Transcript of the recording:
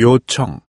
요청.